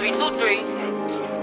323.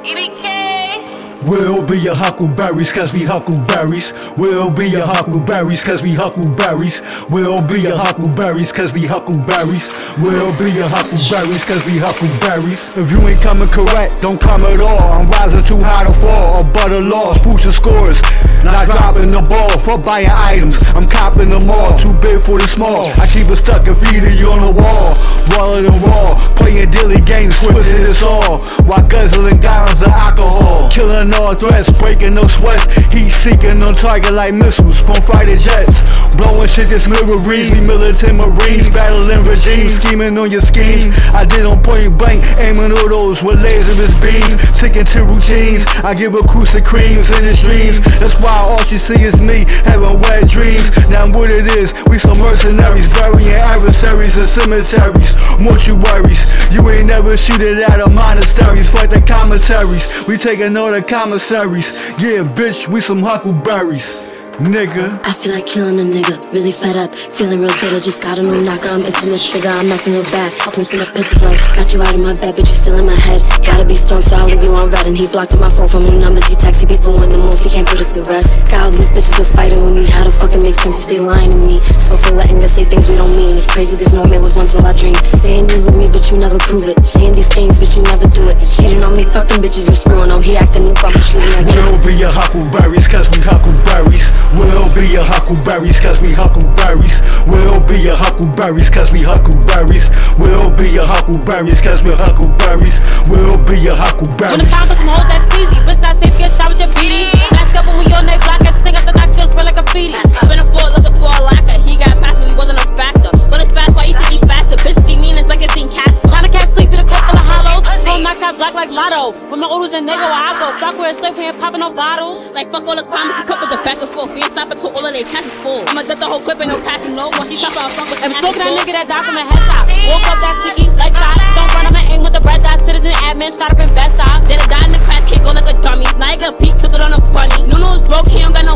EBK. We'll be your huckleberries cause we huckleberries. We'll be your huckleberries cause we huckleberries. We'll be your huckleberries cause we huckleberries. We'll be your huckleberries cause we huckleberries. If you ain't coming correct, don't come at all. I'm rising too high to fall. A butter lost, boosting scores. Not dropping the ball for buying items. I'm copping them all. Too big for the small. I keep it stuck and feeding you on the wall. Raller than raw. Playing dilly games, twisted it's all. While guzzling gallons of alcohol. Killing all threats, breaking no sweats. Heat seeking on target like missiles from fighter jets. Blowing shit that's mirroring. We militant marines, battling regimes, scheming on your schemes. I did on point blank, aiming all those with laserless beams. Sticking to routines. I give acoustic creams in his dreams. That's why all you see is me having wet dreams. Now what it is, we some mercenaries, burying adversaries in cemeteries, mortuaries. You ain't never shoot it out of monasteries, fight the commentaries. We taking all the commissaries. Yeah, bitch, we some huckleberries. Nigga. I feel like killing a nigga, really fed up, feeling real bitter. Just got a new knocker, I'm itching the trigger, I'm acting real bad. I'm posting up pictures like, got you out of my bed, but you still in my head. Gotta be strong, so I'll leave you on red. And he blocked my phone from new numbers, he people with the most, he can't put us the rest. Got all these bitches with fighting with me, how the fuck it makes sense, you stay lying to me. So for letting us say things we don't mean, it's crazy, this moment was once all I dreamed. Saying you love me, but you never prove it. Saying these things, but you never do it. Cheating on me, fuck them bitches you screwing on. He acting up, I'm shooting like you. We'll be your huckleberries cause we huckleberries. We'll be your huckleberries cause we huckleberries. We'll be your huckleberries cause we huckleberries. We'll be your huckleberries cause we're huckleberries. We'll be your When huckleberries. the time for some hoes, that's easy. Bitch, not safe, shot with your BD. Last couple, we on that block, I sting up the knock, she'll smell like a feedy. Spin a floor looking for a locker. He got passion, he wasn't a factor. But it's fast, why you think he faster? Bitch, see mean, it's like it's seen cats. Tryna catch sleep in a cup full of hollows. Phone knocks out black like lotto. With my orders and nigga, where I go. Fuck where it's safe, we ain't popping no bottles. Like fuck all the crimes, he couple the back and forth. We ain't stopping till all of their cash is full. I'ma get the whole clip, ain't no passing no. Once she chop out front, but I'm smoking that nigga that died from a headshot. Woke up that sticky, like shot. Don't run, I'ma aim with the red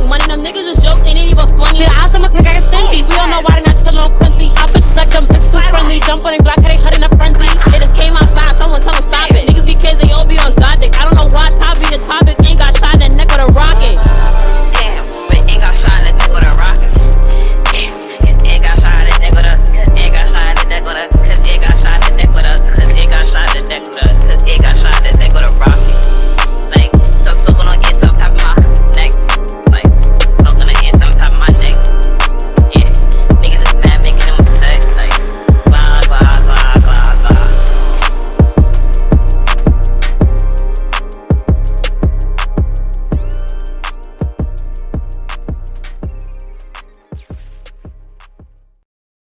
want them niggas is jokes, ain't even funny. The eyes, I'm a cook, I got stingy. We don't know why they not chillin' on Quincy. I bitches like them bitches too friendly. Jump on they block, how they hurtin' up